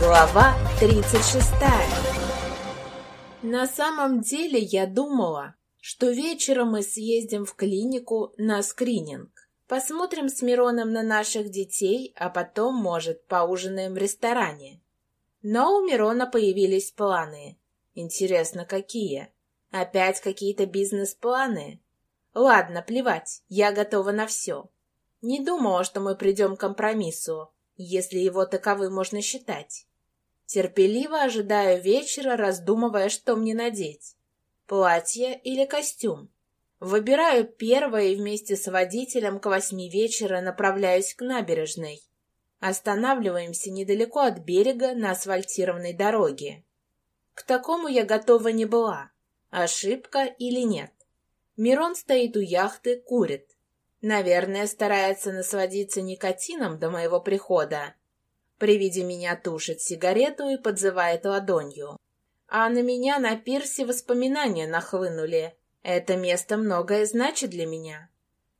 Глава 36 На самом деле я думала, что вечером мы съездим в клинику на скрининг. Посмотрим с Мироном на наших детей, а потом, может, поужинаем в ресторане. Но у Мирона появились планы. Интересно, какие? Опять какие-то бизнес-планы? Ладно, плевать, я готова на все. Не думала, что мы придем к компромиссу, если его таковым можно считать. Терпеливо ожидаю вечера, раздумывая, что мне надеть. Платье или костюм. Выбираю первое и вместе с водителем к восьми вечера направляюсь к набережной. Останавливаемся недалеко от берега на асфальтированной дороге. К такому я готова не была. Ошибка или нет? Мирон стоит у яхты, курит. Наверное, старается насладиться никотином до моего прихода. При виде меня тушит сигарету и подзывает ладонью. А на меня на пирсе воспоминания нахлынули. Это место многое значит для меня.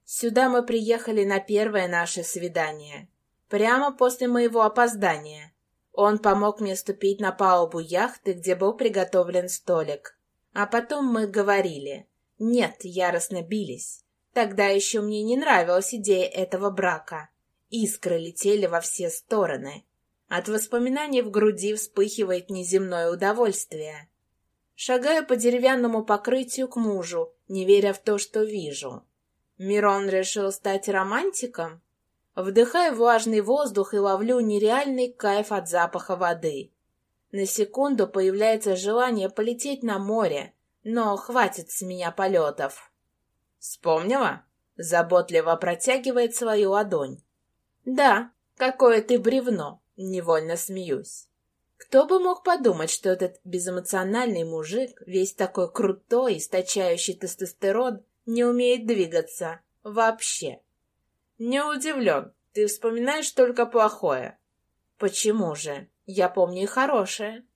Сюда мы приехали на первое наше свидание. Прямо после моего опоздания. Он помог мне ступить на палубу яхты, где был приготовлен столик. А потом мы говорили. Нет, яростно бились. Тогда еще мне не нравилась идея этого брака. Искры летели во все стороны. От воспоминаний в груди вспыхивает неземное удовольствие. Шагаю по деревянному покрытию к мужу, не веря в то, что вижу. Мирон решил стать романтиком? Вдыхаю влажный воздух и ловлю нереальный кайф от запаха воды. На секунду появляется желание полететь на море, но хватит с меня полетов. «Вспомнила?» — заботливо протягивает свою ладонь. «Да, какое ты бревно!» — невольно смеюсь. Кто бы мог подумать, что этот безэмоциональный мужик, весь такой крутой, источающий тестостерон, не умеет двигаться. Вообще. Не удивлен. Ты вспоминаешь только плохое. Почему же? Я помню и хорошее.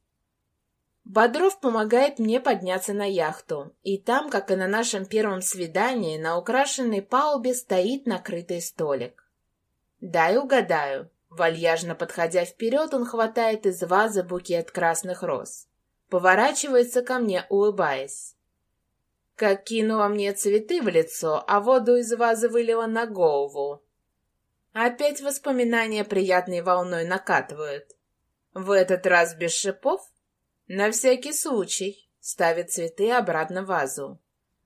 Бодров помогает мне подняться на яхту, и там, как и на нашем первом свидании, на украшенной палубе стоит накрытый столик. Дай угадаю. Вальяжно подходя вперед, он хватает из вазы букет красных роз. Поворачивается ко мне, улыбаясь. Как кинула мне цветы в лицо, а воду из вазы вылила на голову. Опять воспоминания приятной волной накатывают. В этот раз без шипов? На всякий случай ставит цветы обратно в вазу,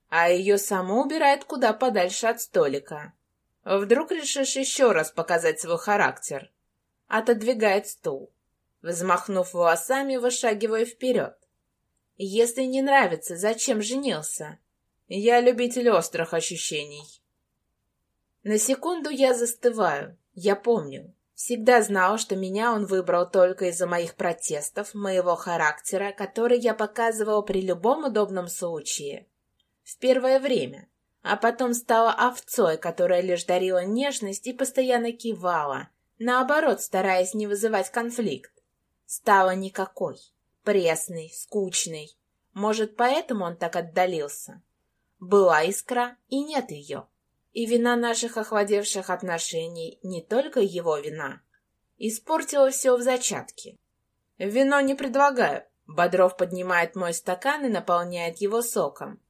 а ее саму убирает куда подальше от столика. Вдруг решишь еще раз показать свой характер. Отодвигает стул. Взмахнув волосами, вышагивая вперед. Если не нравится, зачем женился? Я любитель острых ощущений. На секунду я застываю. Я помню. Всегда знал, что меня он выбрал только из-за моих протестов, моего характера, который я показывал при любом удобном случае. В первое время. А потом стала овцой, которая лишь дарила нежность и постоянно кивала, наоборот, стараясь не вызывать конфликт. Стала никакой. Пресной, скучной. Может, поэтому он так отдалился? Была искра, и нет ее. И вина наших охладевших отношений не только его вина. Испортила все в зачатке. Вино не предлагаю. Бодров поднимает мой стакан и наполняет его соком.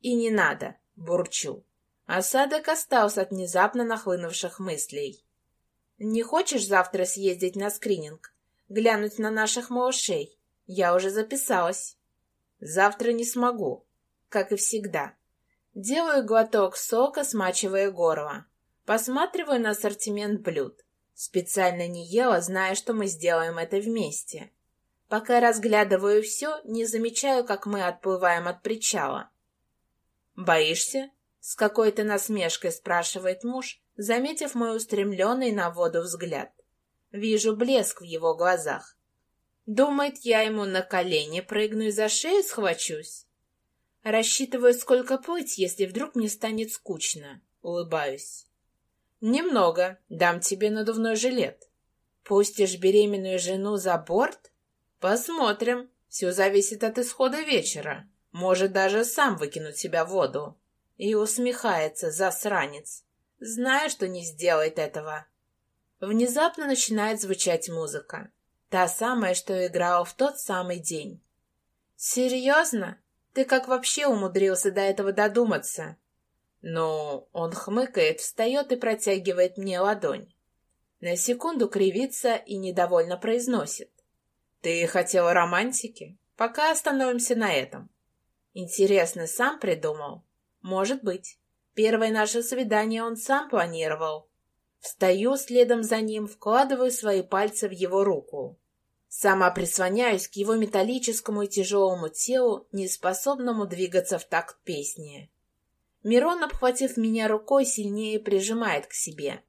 И не надо, бурчу. Осадок остался от внезапно нахлынувших мыслей. Не хочешь завтра съездить на скрининг? Глянуть на наших малышей? Я уже записалась. Завтра не смогу, как и всегда. Делаю глоток сока, смачивая горло. Посматриваю на ассортимент блюд. Специально не ела, зная, что мы сделаем это вместе. Пока разглядываю все, не замечаю, как мы отплываем от причала. «Боишься?» — с какой-то насмешкой спрашивает муж, заметив мой устремленный на воду взгляд. Вижу блеск в его глазах. Думает, я ему на колени прыгну и за шею схвачусь? Рассчитываю, сколько плыть, если вдруг мне станет скучно. Улыбаюсь. Немного. Дам тебе надувной жилет. Пустишь беременную жену за борт? Посмотрим. Все зависит от исхода вечера. Может даже сам выкинуть себя в воду. И усмехается, засранец. Знаю, что не сделает этого. Внезапно начинает звучать музыка. Та самая, что играла в тот самый день. «Серьезно? Ты как вообще умудрился до этого додуматься?» Ну, он хмыкает, встает и протягивает мне ладонь. На секунду кривится и недовольно произносит. «Ты хотела романтики? Пока остановимся на этом». Интересно, сам придумал? Может быть. Первое наше свидание он сам планировал. Встаю следом за ним, вкладываю свои пальцы в его руку. Сама прислоняюсь к его металлическому и тяжелому телу, неспособному двигаться в такт песни. Мирон, обхватив меня рукой, сильнее прижимает к себе.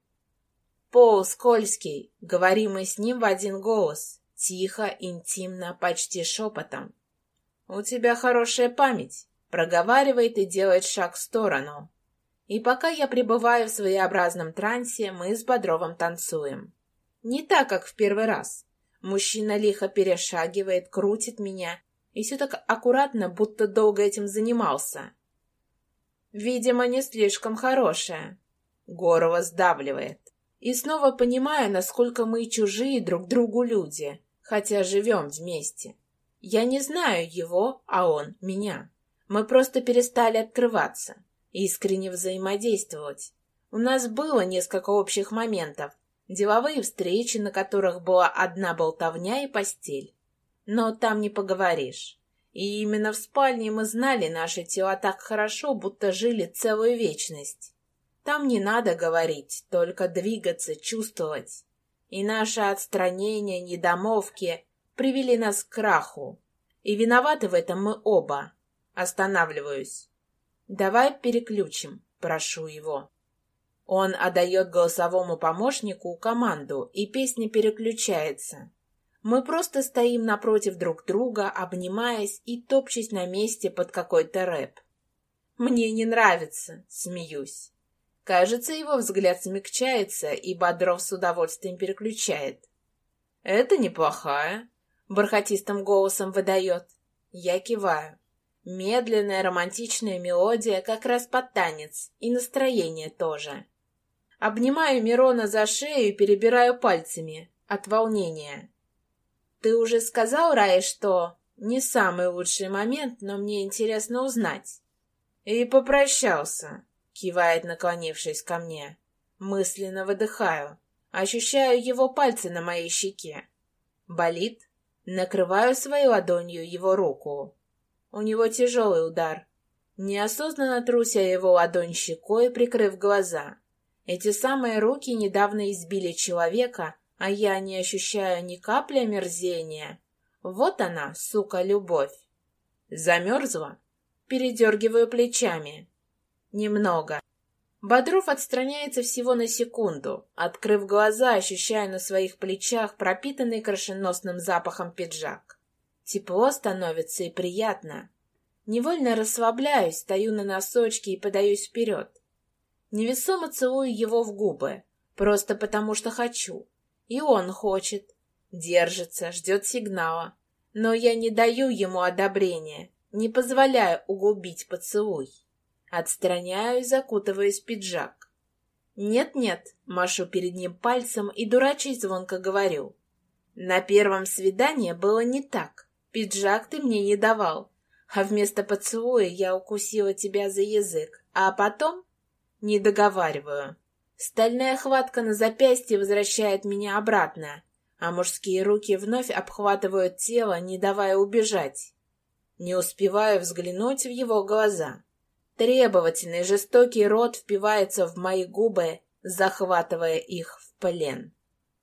«Пол скользкий», — говорим мы с ним в один голос, тихо, интимно, почти шепотом. «У тебя хорошая память», — проговаривает и делает шаг в сторону. И пока я пребываю в своеобразном трансе, мы с Бодровым танцуем. Не так, как в первый раз. Мужчина лихо перешагивает, крутит меня, и все так аккуратно, будто долго этим занимался. Видимо, не слишком хорошая. Горова сдавливает. И снова понимаю, насколько мы чужие друг другу люди, хотя живем вместе. Я не знаю его, а он меня. Мы просто перестали открываться, искренне взаимодействовать. У нас было несколько общих моментов, деловые встречи, на которых была одна болтовня и постель. Но там не поговоришь. И именно в спальне мы знали наши тела так хорошо, будто жили целую вечность. Там не надо говорить, только двигаться, чувствовать. И наше отстранение, недомовки привели нас к краху. И виноваты в этом мы оба. Останавливаюсь. Давай переключим, прошу его. Он отдает голосовому помощнику команду, и песня переключается. Мы просто стоим напротив друг друга, обнимаясь и топчась на месте под какой-то рэп. Мне не нравится, смеюсь. Кажется, его взгляд смягчается, и Бодров с удовольствием переключает. Это неплохая, бархатистым голосом выдает. Я киваю. Медленная романтичная мелодия как раз под танец, и настроение тоже. Обнимаю Мирона за шею и перебираю пальцами от волнения. Ты уже сказал, Рай, что не самый лучший момент, но мне интересно узнать. И попрощался, кивает, наклонившись ко мне. Мысленно выдыхаю, ощущаю его пальцы на моей щеке. Болит? Накрываю своей ладонью его руку. У него тяжелый удар. Неосознанно труся его ладонь щекой, прикрыв глаза. Эти самые руки недавно избили человека, а я не ощущаю ни капли омерзения. Вот она, сука, любовь. Замерзла? Передергиваю плечами. Немного. Бодров отстраняется всего на секунду, открыв глаза, ощущая на своих плечах пропитанный крашеносным запахом пиджак. Тепло становится и приятно. Невольно расслабляюсь, стою на носочки и подаюсь вперед. Невесомо целую его в губы, просто потому что хочу. И он хочет. Держится, ждет сигнала. Но я не даю ему одобрения, не позволяю углубить поцелуй. Отстраняюсь, закутываясь в пиджак. «Нет-нет», — машу перед ним пальцем и дурачий звонко говорю. «На первом свидании было не так. Пиджак ты мне не давал, а вместо поцелуя я укусила тебя за язык, а потом...» «Не договариваю. Стальная хватка на запястье возвращает меня обратно, а мужские руки вновь обхватывают тело, не давая убежать. Не успеваю взглянуть в его глаза. Требовательный жестокий рот впивается в мои губы, захватывая их в плен.